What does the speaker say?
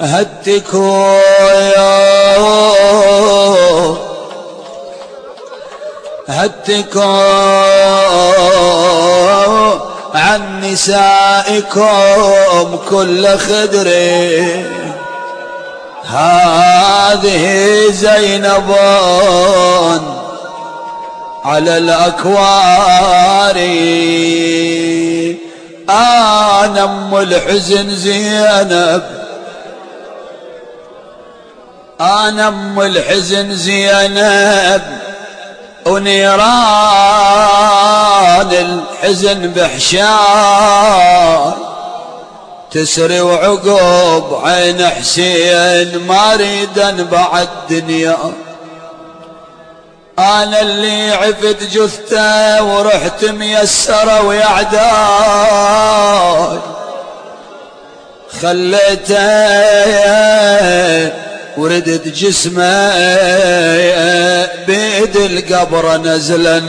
هدكوا هدكوا عن نسائكم كل خدر. هذه زينب على الأكوار. أنا أم الحزن زينب أنا أم الحزن زينب ونيران الحزن بحشار تسري وعقوب عين حسين ما ريدا بعد دنيا. أنا اللي عفت جثته ورحت ميسرة ويعداي خليته وردت جسمه بيد القبر نزلا.